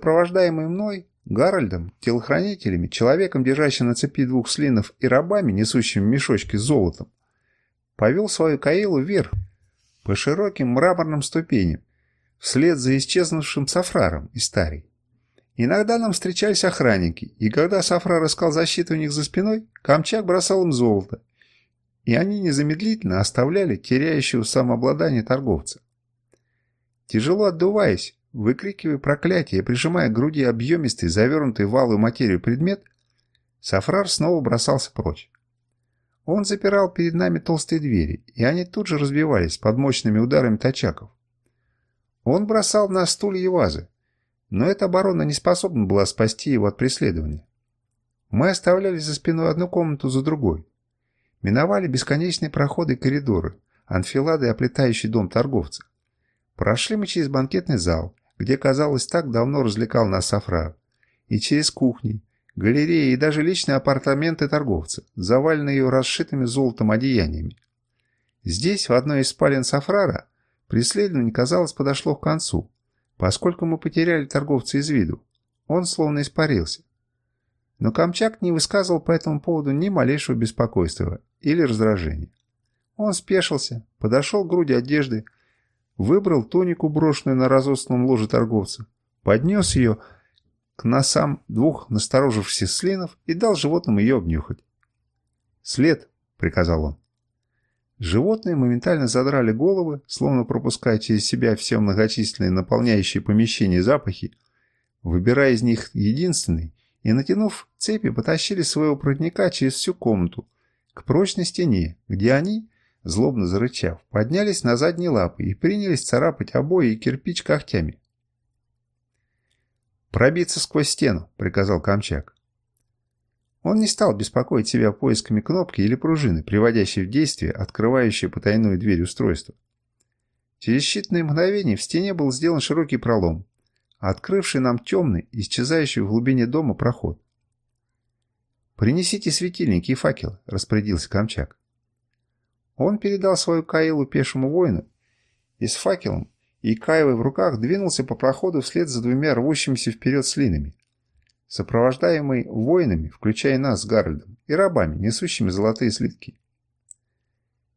Сопровождаемый мной, Гарольдом, телохранителями, человеком, держащим на цепи двух слинов и рабами, несущими мешочки с золотом, повел свою Каилу вверх по широким мраморным ступеням, вслед за исчезнувшим Сафраром и Старей. Иногда нам встречались охранники, и когда Сафрар искал защиту у них за спиной, Камчак бросал им золото, и они незамедлительно оставляли теряющего самообладание торговца. Тяжело отдуваясь, выкрикивая проклятие и прижимая к груди объемистый, завернутый в алую материю предмет, Сафрар снова бросался прочь. Он запирал перед нами толстые двери, и они тут же разбивались под мощными ударами тачаков. Он бросал в нас стулья и вазы, но эта оборона не способна была спасти его от преследования. Мы оставляли за спиной одну комнату за другой. Миновали бесконечные проходы и коридоры, анфилады и оплетающий дом торговца. Прошли мы через банкетный зал, где, казалось, так давно развлекал нас Сафрар, и через кухни, галереи и даже личные апартаменты торговца, заваленные расшитыми золотом одеяниями. Здесь, в одной из спален Сафрара, преследование, казалось, подошло к концу, поскольку мы потеряли торговца из виду. Он словно испарился. Но Камчак не высказывал по этому поводу ни малейшего беспокойства или раздражения. Он спешился, подошел к груди одежды, выбрал тунику, брошенную на разосланном ложе торговца, поднес ее к носам двух насторожившихся слинов и дал животным ее обнюхать. «След!» — приказал он. Животные моментально задрали головы, словно пропуская через себя все многочисленные наполняющие помещение запахи, выбирая из них единственный, и, натянув цепи, потащили своего проводника через всю комнату, к прочной стене, где они, злобно зарычав, поднялись на задние лапы и принялись царапать обои и кирпич когтями. «Пробиться сквозь стену», — приказал Камчак. Он не стал беспокоить себя поисками кнопки или пружины, приводящей в действие открывающее потайную дверь устройства. Через считанные мгновения в стене был сделан широкий пролом, открывший нам темный, исчезающий в глубине дома проход. «Принесите светильники и факелы», — распорядился Камчак. Он передал свою Каилу пешему воину и с факелом и Каевой в руках двинулся по проходу вслед за двумя рвущимися вперед слинами сопровождаемый воинами, включая нас с Гарольдом, и рабами, несущими золотые слитки.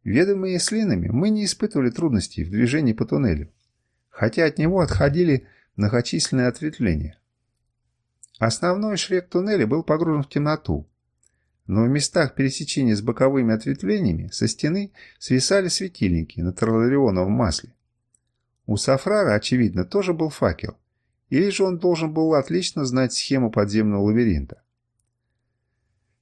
Ведомые слинами, мы не испытывали трудностей в движении по туннелю, хотя от него отходили многочисленные ответвления. Основной шрек туннеля был погружен в темноту, но в местах пересечения с боковыми ответвлениями со стены свисали светильники на тролларионовом масле. У Сафрара, очевидно, тоже был факел, или же он должен был отлично знать схему подземного лабиринта.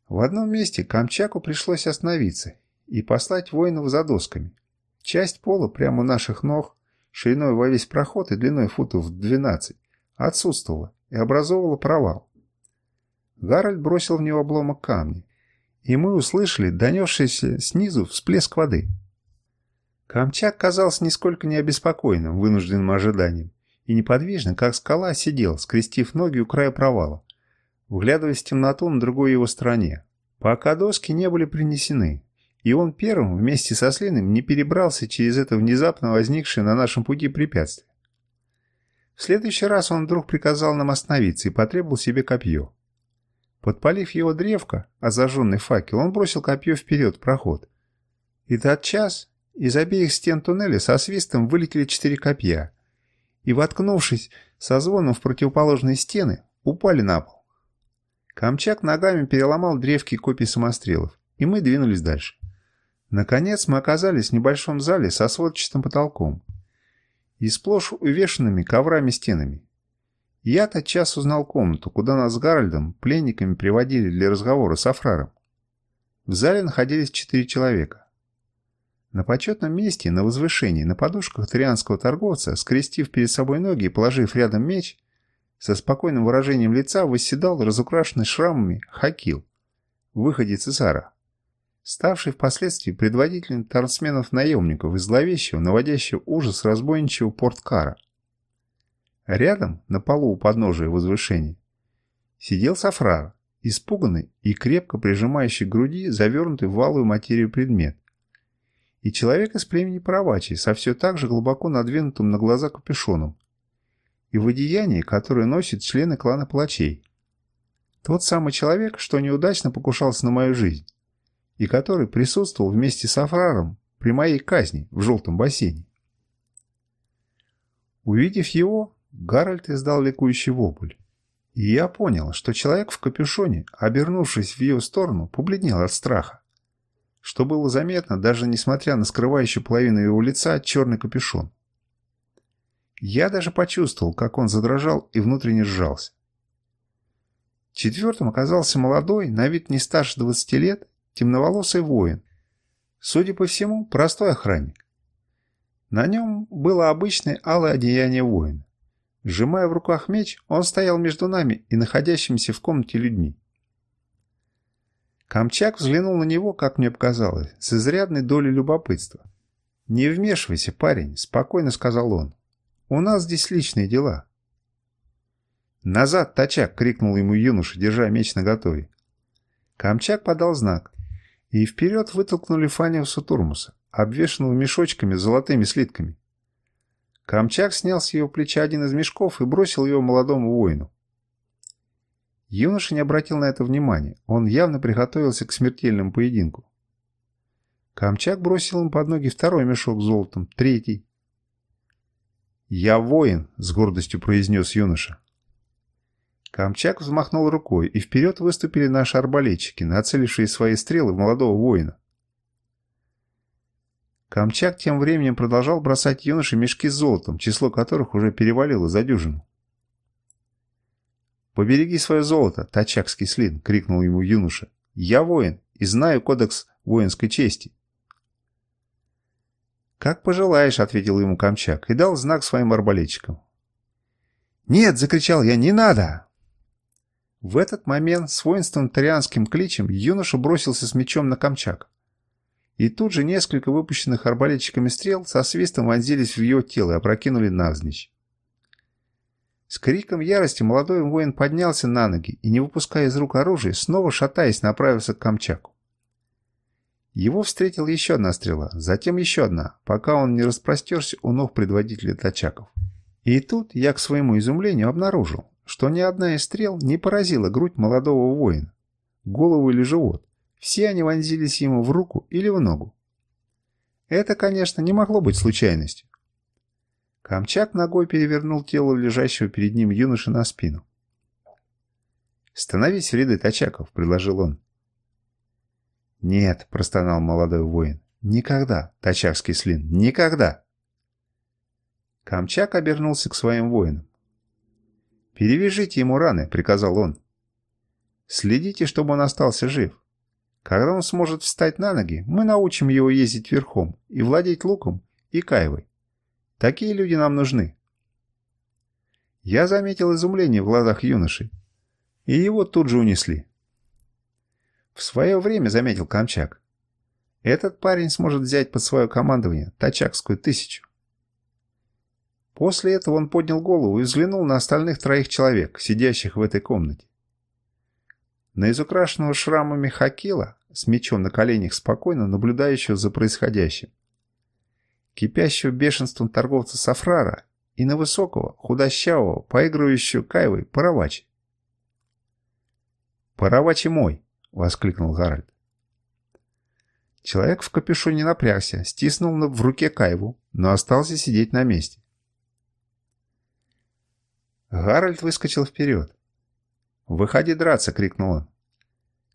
В одном месте Камчаку пришлось остановиться и послать воинов за досками. Часть пола прямо у наших ног, шириной во весь проход и длиной футов 12, отсутствовала и образовывала провал. Гарольд бросил в него обломок камня, и мы услышали донесшийся снизу всплеск воды. Камчак казался нисколько не обеспокоенным вынужденным ожиданием и неподвижно, как скала, сидел, скрестив ноги у края провала, вглядываясь в темноту на другой его стороне. Пока доски не были принесены, и он первым вместе со Слиным не перебрался через это внезапно возникшее на нашем пути препятствие. В следующий раз он вдруг приказал нам остановиться и потребовал себе копье. Подпалив его древко, а зажженный факел, он бросил копье вперед в проход. И тот час из обеих стен туннеля со свистом вылетели четыре копья, и, воткнувшись со звоном в противоположные стены, упали на пол. Камчак ногами переломал древки копий самострелов, и мы двинулись дальше. Наконец мы оказались в небольшом зале со сводчатым потолком и сплошь увешанными коврами стенами. Я тотчас узнал комнату, куда нас с Гарольдом пленниками приводили для разговора с Афраром. В зале находились четыре человека. На почетном месте, на возвышении, на подушках трианского торговца, скрестив перед собой ноги и положив рядом меч, со спокойным выражением лица восседал разукрашенный шрамами Хакил, выходец из Ара, ставший впоследствии предводителем торсменов-наемников из зловещего, наводящего ужас разбойничего порткара. Рядом, на полу у подножия возвышения, сидел Сафрар, испуганный и крепко прижимающий к груди завернутый в валую материю предмет, и человек из племени Паравачи со все так же глубоко надвинутым на глаза капюшоном. и в одеянии, которое носят члены клана палачей. Тот самый человек, что неудачно покушался на мою жизнь, и который присутствовал вместе с Афраром при моей казни в желтом бассейне. Увидев его, Гарольд издал ликующий вопль. И я понял, что человек в капюшоне, обернувшись в ее сторону, побледнел от страха. Что было заметно, даже несмотря на скрывающую половину его лица черный капюшон. Я даже почувствовал, как он задрожал и внутренне сжался. Четвертым оказался молодой, на вид не старше 20 лет, темноволосый воин. Судя по всему, простой охранник. На нем было обычное алое одеяние воина. Сжимая в руках меч, он стоял между нами и находящимися в комнате людьми. Камчак взглянул на него, как мне показалось, с изрядной долей любопытства. «Не вмешивайся, парень», — спокойно сказал он. «У нас здесь личные дела». «Назад, тачак!» — крикнул ему юноша, держа меч наготове. Камчак подал знак, и вперед вытолкнули Фаниуса Турмуса, обвешанного мешочками с золотыми слитками. Камчак снял с его плеча один из мешков и бросил его молодому воину. Юноша не обратил на это внимания, он явно приготовился к смертельному поединку. Камчак бросил им под ноги второй мешок с золотом, третий. «Я воин», — с гордостью произнес юноша. Камчак взмахнул рукой, и вперед выступили наши арбалетчики, нацелившие свои стрелы в молодого воина. Камчак тем временем продолжал бросать юноше мешки с золотом, число которых уже перевалило за дюжину. «Побереги свое золото, тачакский слин!» — крикнул ему юноша. «Я воин и знаю кодекс воинской чести». «Как пожелаешь», — ответил ему Камчак и дал знак своим арбалетчикам. «Нет!» — закричал я. «Не надо!» В этот момент с воинством тарианским кличем юноша бросился с мечом на Камчак. И тут же несколько выпущенных арбалетчиками стрел со свистом вонзились в ее тело и опрокинули навзничь. С криком ярости молодой воин поднялся на ноги и, не выпуская из рук оружие, снова шатаясь, направился к Камчаку. Его встретила еще одна стрела, затем еще одна, пока он не распростерся у ног предводителя тачаков. И тут я, к своему изумлению, обнаружил, что ни одна из стрел не поразила грудь молодого воина, голову или живот, все они вонзились ему в руку или в ногу. Это, конечно, не могло быть случайностью. Камчак ногой перевернул тело лежащего перед ним юноши на спину. «Становись в ряды тачаков», — предложил он. «Нет», — простонал молодой воин, — «никогда, тачакский слин, никогда!» Камчак обернулся к своим воинам. «Перевяжите ему раны», — приказал он. «Следите, чтобы он остался жив. Когда он сможет встать на ноги, мы научим его ездить верхом и владеть луком и кайвой. Такие люди нам нужны. Я заметил изумление в глазах юноши, и его тут же унесли. В свое время, заметил Камчак, этот парень сможет взять под свое командование Тачакскую тысячу. После этого он поднял голову и взглянул на остальных троих человек, сидящих в этой комнате. На изукрашенного шрамами Хакила, с мечом на коленях спокойно наблюдающего за происходящим, кипящего бешенством торговца Сафрара и на высокого, худощавого, поигрывающего кайвой Паравачи. «Паравачи мой!» — воскликнул Гарольд. Человек в капюшоне напрягся, стиснул в руке кайву, но остался сидеть на месте. Гарольд выскочил вперед. «Выходи драться!» — крикнул он.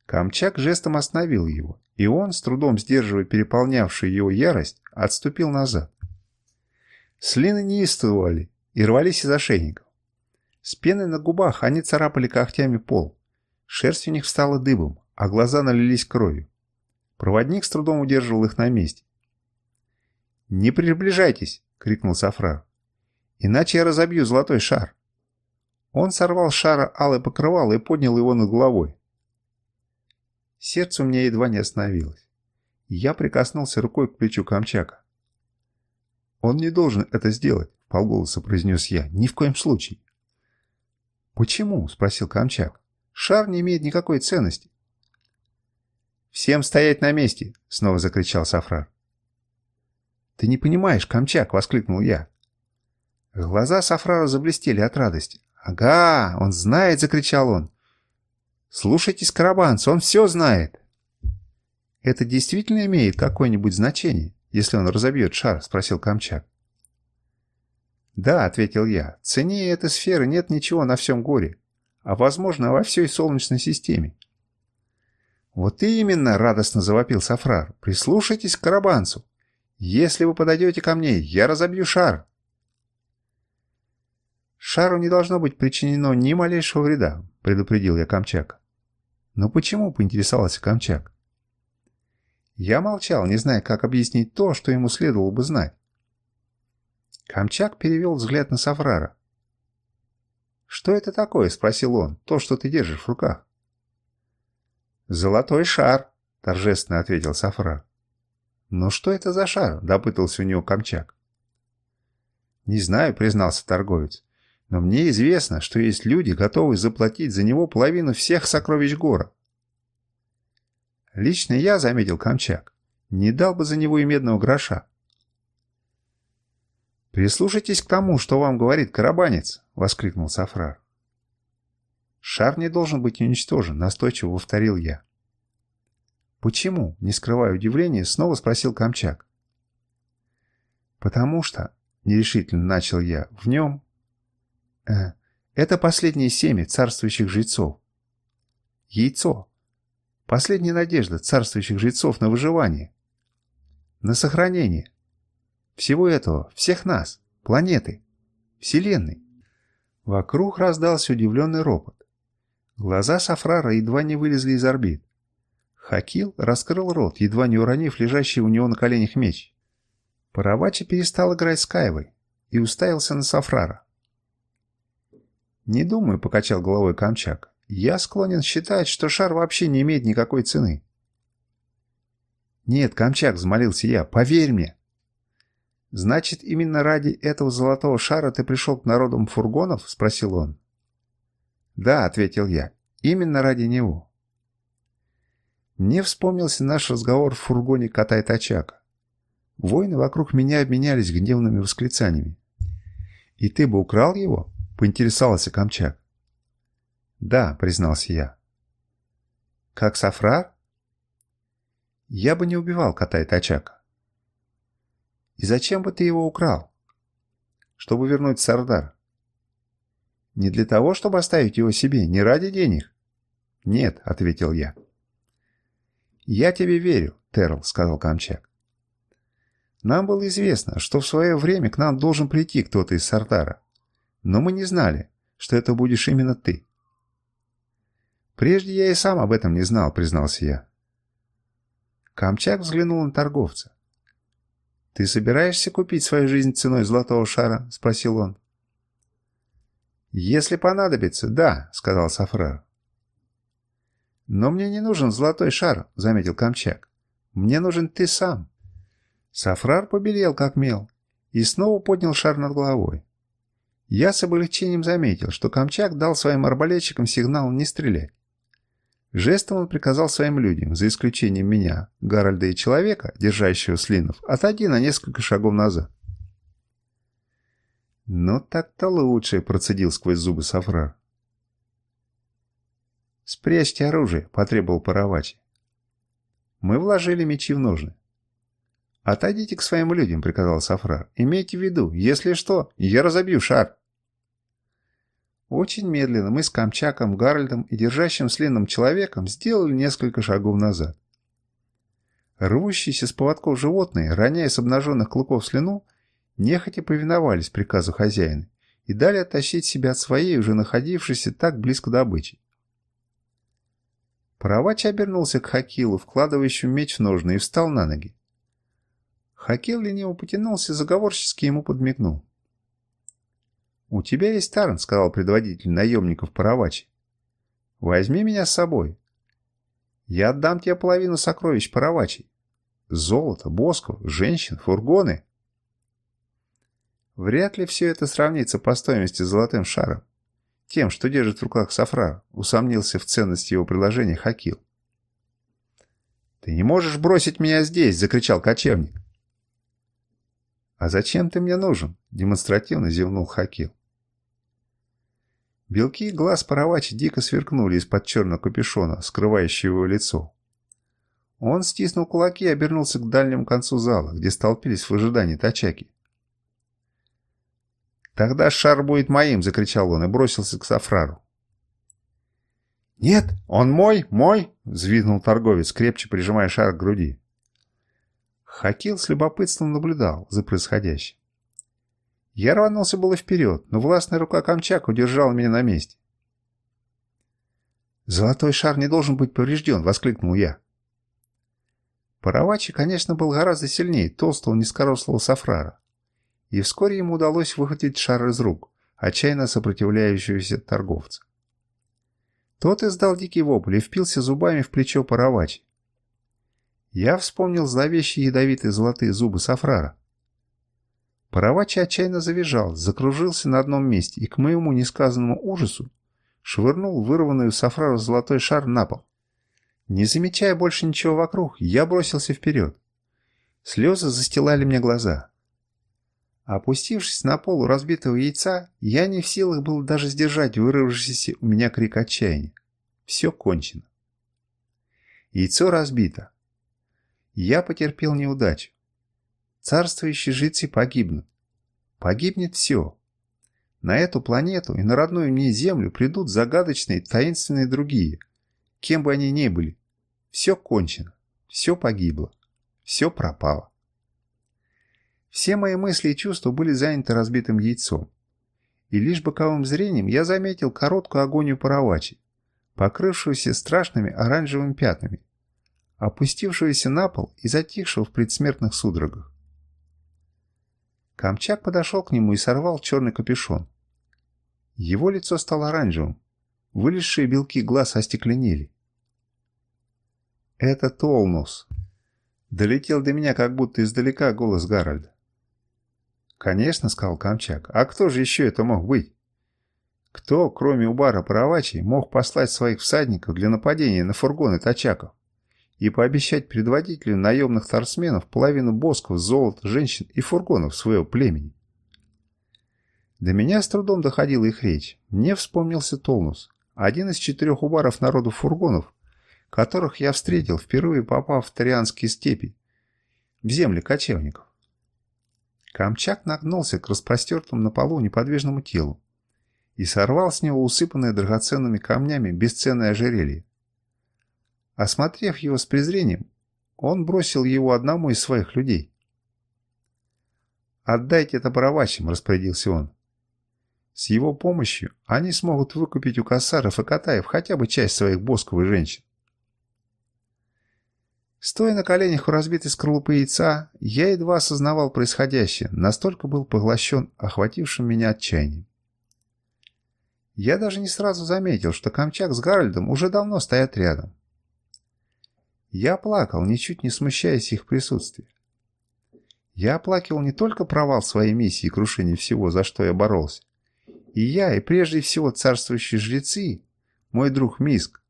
Камчак жестом остановил его, и он, с трудом сдерживая переполнявшую его ярость, отступил назад. Слины неистовствовали и рвались из ошейников. С пеной на губах они царапали когтями пол. Шерсть у них встала дыбом, а глаза налились кровью. Проводник с трудом удерживал их на месте. «Не приближайтесь!» — крикнул Сафрар. «Иначе я разобью золотой шар!» Он сорвал шара алый покрывало и поднял его над головой. Сердце у меня едва не остановилось. Я прикоснулся рукой к плечу Камчака. «Он не должен это сделать», — полголоса произнес я. «Ни в коем случае». «Почему?» — спросил Камчак. «Шар не имеет никакой ценности». «Всем стоять на месте!» — снова закричал Сафрар. «Ты не понимаешь, Камчак!» — воскликнул я. Глаза Сафрара заблестели от радости. «Ага, он знает!» — закричал он. «Слушайтесь, Карабанц, он все знает!» «Это действительно имеет какое-нибудь значение, если он разобьет шар?» — спросил Камчак. «Да», — ответил я, — «ценнее этой сферы нет ничего на всем горе, а, возможно, во всей Солнечной системе». «Вот именно!» — радостно завопил Сафрар. «Прислушайтесь к Карабанцу! Если вы подойдете ко мне, я разобью шар!» «Шару не должно быть причинено ни малейшего вреда», — предупредил я Камчак. «Но почему?» — поинтересовался Камчак. Я молчал, не зная, как объяснить то, что ему следовало бы знать. Камчак перевел взгляд на Сафрара. «Что это такое?» — спросил он. «То, что ты держишь в руках». «Золотой шар», — торжественно ответил Сафрар. «Но что это за шар?» — допытался у него Камчак. «Не знаю», — признался торговец. «Но мне известно, что есть люди, готовые заплатить за него половину всех сокровищ гора. Лично я, заметил Камчак, не дал бы за него и медного гроша. «Прислушайтесь к тому, что вам говорит карабанец!» — воскликнул Сафрар. «Шар не должен быть уничтожен», — настойчиво повторил я. «Почему?» — не скрывая удивления, снова спросил Камчак. «Потому что», — нерешительно начал я, — «в нем...» э, «Это последнее семя царствующих жрецов. Яйцо, Последняя надежда царствующих жрецов на выживание. На сохранение. Всего этого, всех нас, планеты, Вселенной. Вокруг раздался удивленный ропот. Глаза Сафрара едва не вылезли из орбит. Хакил раскрыл рот, едва не уронив лежащий у него на коленях меч. Паравачи перестал играть с Каевой и уставился на Сафрара. «Не думаю», — покачал головой Камчак. Я склонен считать, что шар вообще не имеет никакой цены. «Нет, Камчак», — взмолился я, — «поверь мне». «Значит, именно ради этого золотого шара ты пришел к народам фургонов?» — спросил он. «Да», — ответил я, — «именно ради него». Мне вспомнился наш разговор в фургоне Катай-Тачака. Воины вокруг меня обменялись гневными восклицаниями. «И ты бы украл его?» — поинтересовался Камчак. «Да», — признался я. «Как Сафрар?» «Я бы не убивал кота и тачака». «И зачем бы ты его украл?» «Чтобы вернуть Сардар». «Не для того, чтобы оставить его себе, не ради денег?» «Нет», — ответил я. «Я тебе верю», — Терл сказал Камчак. «Нам было известно, что в свое время к нам должен прийти кто-то из Сардара, но мы не знали, что это будешь именно ты. «Прежде я и сам об этом не знал», — признался я. Камчак взглянул на торговца. «Ты собираешься купить свою жизнь ценой золотого шара?» — спросил он. «Если понадобится, да», — сказал Сафрар. «Но мне не нужен золотой шар», — заметил Камчак. «Мне нужен ты сам». Сафрар побелел, как мел, и снова поднял шар над головой. Я с облегчением заметил, что Камчак дал своим арбалетчикам сигнал не стрелять. Жестом он приказал своим людям, за исключением меня, Гарольда и человека, держащего слинов, отойди на несколько шагов назад. «Ну так-то лучше», — процедил сквозь зубы Сафрар. «Спрячьте оружие», — потребовал Паравачи. Мы вложили мечи в ножны. «Отойдите к своим людям», — приказал Сафрар. «Имейте в виду, если что, я разобью шар». Очень медленно мы с Камчаком, Гарольдом и держащим слиным человеком сделали несколько шагов назад. Рвущиеся с поводков животные, роняя с обнаженных клыков слюну, нехотя повиновались приказу хозяина и дали оттащить себя от своей, уже находившейся так близко добычи. Паравач обернулся к Хакилу, вкладывающему меч в ножны, и встал на ноги. Хакил лениво потянулся, заговорчески ему подмигнул. «У тебя есть Таран», — сказал предводитель наемников Паравачи. «Возьми меня с собой. Я отдам тебе половину сокровищ Паравачи. Золото, боску, женщин, фургоны». Вряд ли все это сравнится по стоимости с золотым шаром. Тем, что держит в руках Сафрар, усомнился в ценности его предложения Хакил. «Ты не можешь бросить меня здесь!» — закричал кочевник. «А зачем ты мне нужен?» – демонстративно зевнул Хакил. Белки глаз Паравачи дико сверкнули из-под черного капюшона, скрывающего его лицо. Он стиснул кулаки и обернулся к дальнему концу зала, где столпились в ожидании тачаки. «Тогда шар будет моим!» – закричал он и бросился к Сафрару. «Нет, он мой, мой!» – взвизгнул торговец, крепче прижимая шар к груди. Хакил с любопытством наблюдал за происходящим. Я рванулся было вперед, но властная рука Камчак удержала меня на месте. «Золотой шар не должен быть поврежден!» — воскликнул я. Паравачи, конечно, был гораздо сильнее толстого низкорослого Сафрара, и вскоре ему удалось выхватить шар из рук, отчаянно сопротивляющегося торговца. Тот издал дикий вопль и впился зубами в плечо Паравачи. Я вспомнил зловещие ядовитые золотые зубы Сафрара. Паравачи отчаянно завизжал, закружился на одном месте и, к моему несказанному ужасу, швырнул вырванный у Сафрара золотой шар на пол. Не замечая больше ничего вокруг, я бросился вперед. Слезы застилали мне глаза. Опустившись на пол разбитого яйца, я не в силах был даже сдержать вырвавшийся у меня крик отчаяния. Все кончено. Яйцо разбито. Я потерпел неудачу. Царствующие жрецы погибнут. Погибнет все. На эту планету и на родную мне Землю придут загадочные, таинственные другие. Кем бы они ни были. Все кончено. Все погибло. Все пропало. Все мои мысли и чувства были заняты разбитым яйцом. И лишь боковым зрением я заметил короткую агонию паровачи, покрывшуюся страшными оранжевыми пятнами, опустившегося на пол и затихшего в предсмертных судорогах. Камчак подошел к нему и сорвал черный капюшон. Его лицо стало оранжевым, вылезшие белки глаз остекленели. «Это Толнус!» Долетел до меня как будто издалека голос Гарольда. «Конечно», — сказал Камчак, — «а кто же еще это мог быть?» Кто, кроме Убара Паравачи, мог послать своих всадников для нападения на фургоны тачаков? И пообещать предводителю наемных торсменов половину босков, золота, женщин и фургонов своего племени. До меня с трудом доходила их речь. Мне вспомнился Толнус, один из четырех убаров народу фургонов, которых я встретил, впервые попав в Тарианские степи, в земли кочевников. Камчак нагнулся к распростертому на полу неподвижному телу и сорвал с него усыпанное драгоценными камнями бесценное ожерелье. Осмотрев его с презрением, он бросил его одному из своих людей. «Отдайте это баравачам», — распорядился он. «С его помощью они смогут выкупить у косаров и катаев хотя бы часть своих босковых женщин». Стоя на коленях у разбитой скорлупы яйца, я едва осознавал происходящее, настолько был поглощен охватившим меня отчаянием. Я даже не сразу заметил, что Камчак с Гарольдом уже давно стоят рядом. Я плакал, ничуть не смущаясь их присутствия. Я оплакивал не только провал своей миссии и крушение всего, за что я боролся. И я, и прежде всего царствующие жрецы, мой друг Миск,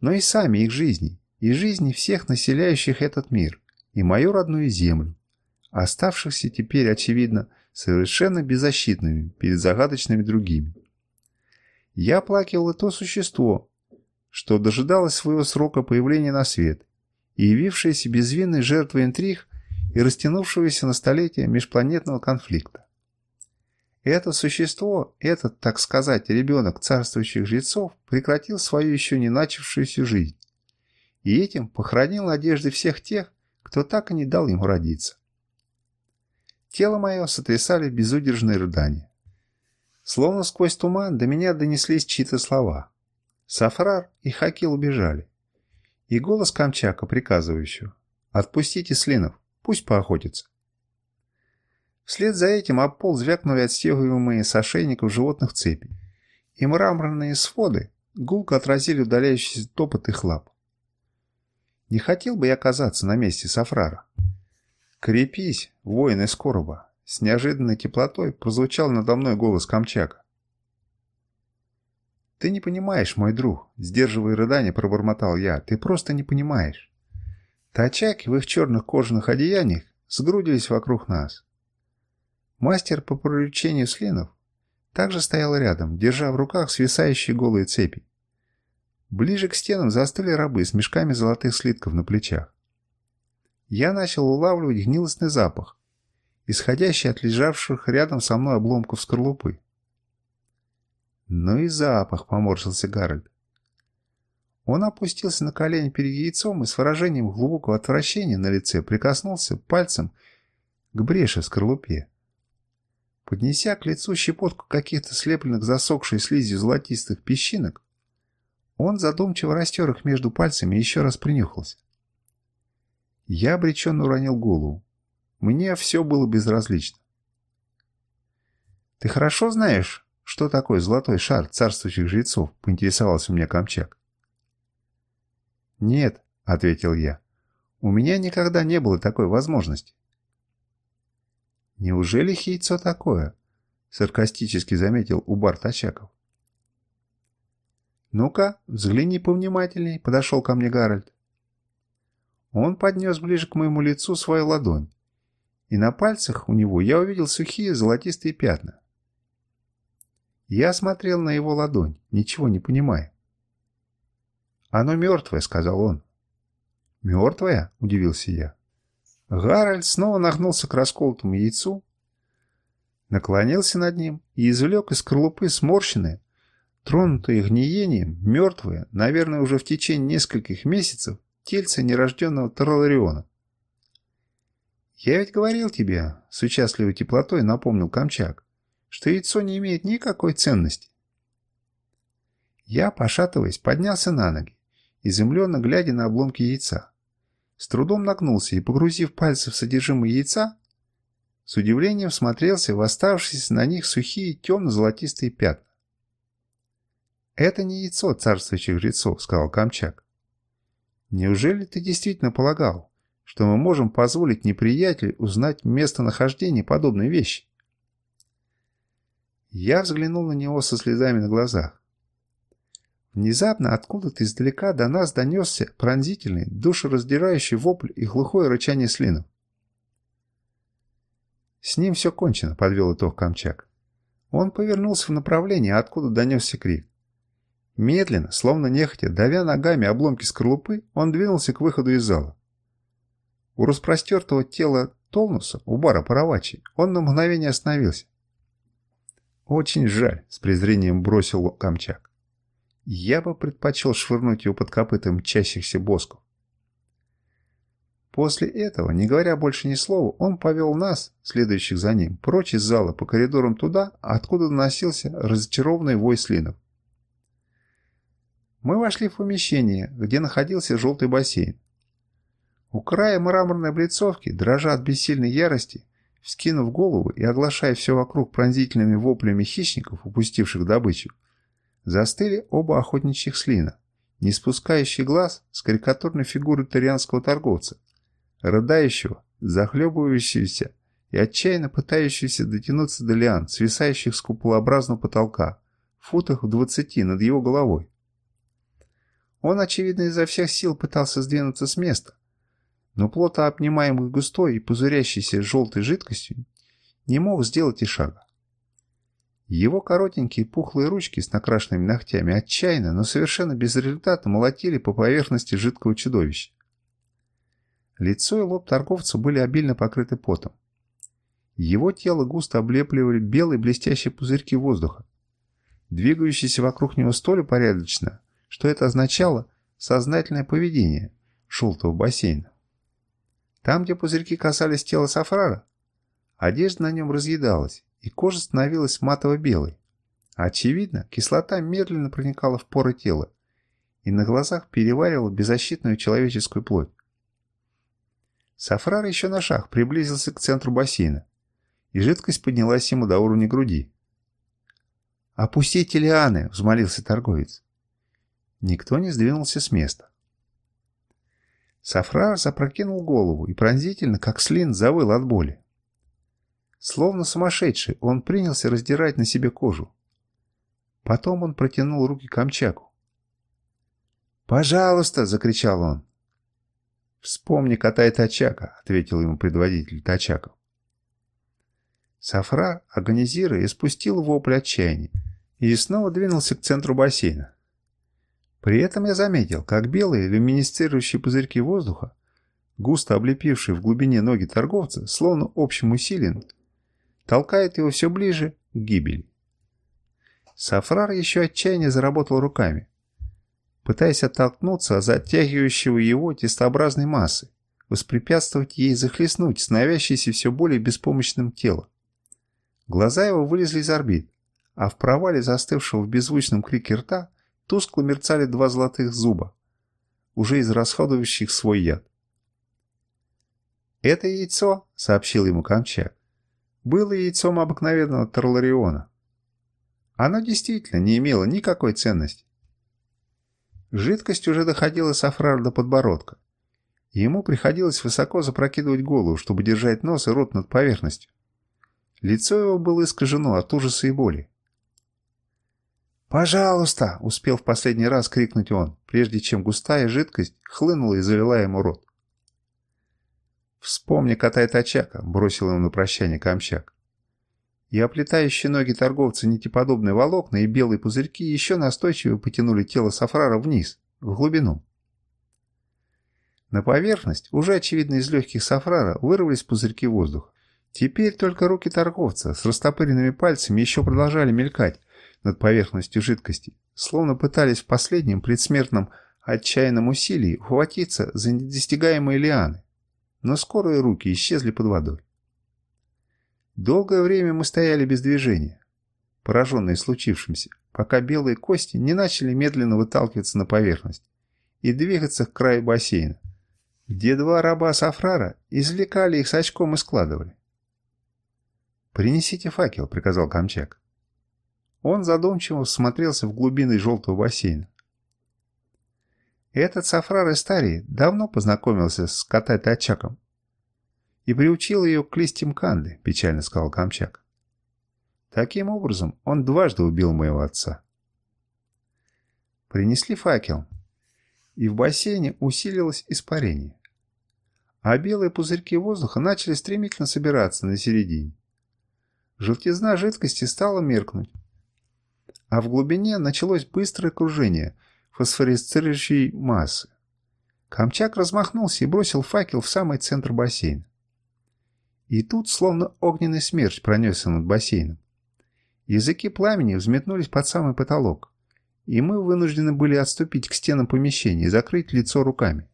но и сами их жизни, и жизни всех населяющих этот мир, и мою родную землю, оставшихся теперь, очевидно, совершенно беззащитными перед загадочными другими. Я оплакивал и то существо, что дожидалось своего срока появления на свет и явившееся безвинной жертвой интриг и растянувшегося на столетия межпланетного конфликта. Это существо, этот, так сказать, ребенок царствующих жрецов, прекратил свою еще не начавшуюся жизнь и этим похоронил надежды всех тех, кто так и не дал ему родиться. Тело мое сотрясали безудержные рыдания. Словно сквозь туман до меня донеслись чьи-то слова. Сафрар и Хакил убежали. И голос Камчака, приказывающего «Отпустите слинов, пусть поохотятся». Вслед за этим об пол звякнули отстегиваемые с ошейников животных цепи, и мраморные своды гулко отразили удаляющийся топот их лап. Не хотел бы я оказаться на месте Сафрара. «Крепись, воин из короба!» С неожиданной теплотой прозвучал надо мной голос Камчака. «Ты не понимаешь, мой друг», — сдерживая рыдание, пробормотал я. «Ты просто не понимаешь». Тачаки в их черных кожаных одеяниях сгрудились вокруг нас. Мастер по приручению слинов также стоял рядом, держа в руках свисающие голые цепи. Ближе к стенам застыли рабы с мешками золотых слитков на плечах. Я начал улавливать гнилостный запах, исходящий от лежавших рядом со мной обломков скорлупы. «Ну и запах!» — поморщился Гарольд. Он опустился на колени перед яйцом и с выражением глубокого отвращения на лице прикоснулся пальцем к бреши в скорлупе. Поднеся к лицу щепотку каких-то слепленных засохшей слизью золотистых песчинок, он задумчиво растер их между пальцами и еще раз принюхался. Я обреченно уронил голову. Мне все было безразлично. «Ты хорошо знаешь, что такое золотой шар царствующих жрецов?» — поинтересовался у меня Камчак. «Нет», — ответил я, — «у меня никогда не было такой возможности». «Неужели яйцо такое?» — саркастически заметил Убар Тачаков. «Ну-ка, взгляни повнимательней», — подошел ко мне Гарольд. Он поднес ближе к моему лицу свою ладонь, и на пальцах у него я увидел сухие золотистые пятна. Я смотрел на его ладонь, ничего не понимая. «Оно мертвое», — сказал он. «Мертвое?» — удивился я. Гарольд снова нагнулся к расколотому яйцу, наклонился над ним и извлек из скорлупы сморщенные, тронутые гниением, мертвые, наверное, уже в течение нескольких месяцев, тельце нерожденного Тролариона. «Я ведь говорил тебе», — с участливой теплотой напомнил Камчак, «что яйцо не имеет никакой ценности». Я, пошатываясь, поднялся на ноги, изумленно глядя на обломки яйца с трудом нагнулся и, погрузив пальцы в содержимое яйца, с удивлением смотрелся в оставшиеся на них сухие темно-золотистые пятна. «Это не яйцо царствующих жрецов», — сказал Камчак. «Неужели ты действительно полагал, что мы можем позволить неприятелю узнать местонахождение подобной вещи?» Я взглянул на него со слезами на глазах. Внезапно откуда-то издалека до нас донесся пронзительный, душераздирающий вопль и глухое рычание слинов. «С ним все кончено», — подвел итог Камчак. Он повернулся в направлении, откуда донесся крик. Медленно, словно нехотя, давя ногами обломки скорлупы, он двинулся к выходу из зала. У распростертого тела Толнуса, у бара Паравачи, он на мгновение остановился. «Очень жаль», — с презрением бросил Камчак. Я бы предпочел швырнуть его под копытом мчащихся босков. После этого, не говоря больше ни слова, он повел нас, следующих за ним, прочь из зала по коридорам туда, откуда доносился разочарованный вой слинов. Мы вошли в помещение, где находился желтый бассейн. У края мраморной облицовки, дрожа от бессильной ярости, вскинув голову и оглашая все вокруг пронзительными воплями хищников, упустивших добычу, застыли оба охотничьих слина, не спускающие глаз с карикатурной фигуры тарианского торговца, рыдающего, захлебывающегося и отчаянно пытающегося дотянуться до лиан, свисающих с куполообразного потолка, в футах в двадцати над его головой. Он, очевидно, изо всех сил пытался сдвинуться с места, но плотно обнимаемый густой и пузырящейся желтой жидкостью не мог сделать и шага. Его коротенькие пухлые ручки с накрашенными ногтями отчаянно, но совершенно безрезультатно молотили по поверхности жидкого чудовища. Лицо и лоб торговца были обильно покрыты потом. Его тело густо облепливали белые блестящие пузырьки воздуха, двигающиеся вокруг него столь упорядоченно, что это означало сознательное поведение желтого бассейна. Там, где пузырьки касались тела Сафрара, одежда на нем разъедалась, и кожа становилась матово-белой. Очевидно, кислота медленно проникала в поры тела и на глазах переваривала беззащитную человеческую плоть. Сафрар еще на шаг приблизился к центру бассейна, и жидкость поднялась ему до уровня груди. «Опустите лианы!» — взмолился торговец. Никто не сдвинулся с места. Сафрар запрокинул голову и пронзительно, как слин, завыл от боли. Словно сумасшедший, он принялся раздирать на себе кожу. Потом он протянул руки к Амчаку. «Пожалуйста!» — закричал он. «Вспомни кота и Тачака», — ответил ему предводитель Тачаков. Сафра, агонизируя, испустил вопль отчаяния и снова двинулся к центру бассейна. При этом я заметил, как белые люминесцирующие пузырьки воздуха, густо облепившие в глубине ноги торговца, словно общим усилием, толкают его все ближе к гибели. Сафрар еще отчаяние заработал руками, пытаясь оттолкнуться от затягивающего его тестообразной массы, воспрепятствовать ей захлестнуть становящееся все более беспомощным тело. Глаза его вылезли из орбит, а в провале застывшего в беззвучном крике рта тускло мерцали два золотых зуба, уже израсходующих свой яд. «Это яйцо», — сообщил ему Камчак, — «было яйцом обыкновенного Тарлариона. Оно действительно не имело никакой ценности. Жидкость уже доходила Сафрар до подбородка, и ему приходилось высоко запрокидывать голову, чтобы держать нос и рот над поверхностью. Лицо его было искажено от ужаса и боли. «Пожалуйста!» — успел в последний раз крикнуть он, прежде чем густая жидкость хлынула и залила ему рот. «Вспомни кота и тачака», — бросил ему на прощание Камчак. И оплетающие ноги торговца нитеподобные волокна и белые пузырьки еще настойчиво потянули тело Сафрара вниз, в глубину. На поверхность, уже очевидно из легких Сафрара, вырвались пузырьки воздуха. Теперь только руки торговца с растопыренными пальцами еще продолжали мелькать, над поверхностью жидкости, словно пытались в последнем предсмертном отчаянном усилии ухватиться за недостигаемые лианы, но скорые руки исчезли под водой. Долгое время мы стояли без движения, пораженные случившимся, пока белые кости не начали медленно выталкиваться на поверхность и двигаться к краю бассейна, где два раба Сафрара извлекали их с очком и складывали. «Принесите факел», — приказал Камчак. Он задумчиво всмотрелся в глубины желтого бассейна. Этот Сафрар Эстарий давно познакомился с Катай-Тачаком и приучил ее к листьям канды, печально сказал Камчак. Таким образом, он дважды убил моего отца. Принесли факел, и в бассейне усилилось испарение, а белые пузырьки воздуха начали стремительно собираться на середине. Желтизна жидкости стала меркнуть, а в глубине началось быстрое кружение фосфоресцирующей массы. Камчак размахнулся и бросил факел в самый центр бассейна. И тут словно огненный смерч пронесся над бассейном. Языки пламени взметнулись под самый потолок, и мы вынуждены были отступить к стенам помещения и закрыть лицо руками.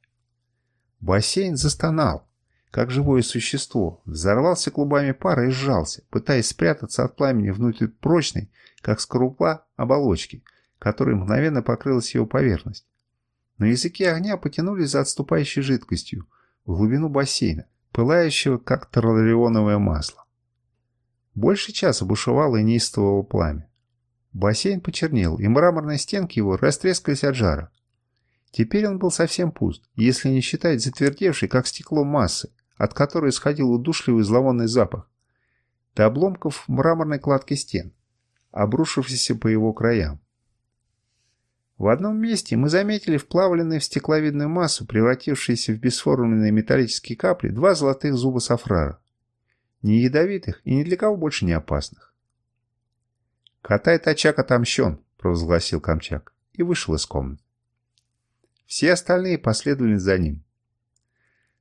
Бассейн застонал, как живое существо, взорвался клубами пара и сжался, пытаясь спрятаться от пламени внутрь прочной, как скорлупа оболочки, которой мгновенно покрылась его поверхность. Но языки огня потянулись за отступающей жидкостью в глубину бассейна, пылающего, как тарларионовое масло. Больше часа бушевало и неистовало пламя. Бассейн почернел, и мраморные стенки его растрескались от жара. Теперь он был совсем пуст, если не считать затвердевшей, как стекло массы, от которой исходил удушливый зловонный запах, до обломков мраморной кладки стен, обрушившейся по его краям. В одном месте мы заметили вплавленные в стекловидную массу, превратившиеся в бесформенные металлические капли, два золотых зуба сафрара. Не ядовитых и ни для кого больше не опасных. «Катай Тачак отомщен», — провозгласил Камчак и вышел из комнаты. Все остальные последовали за ним.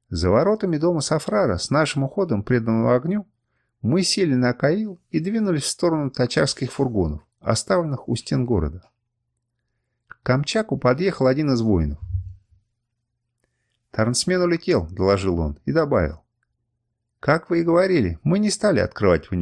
За воротами дома Сафрара с нашим уходом преданного огню мы сели на Каил и двинулись в сторону тачарских фургонов, оставленных у стен города. К Камчаку подъехал один из воинов. «Тарнсмен улетел», — доложил он и добавил. «Как вы и говорили, мы не стали открывать в него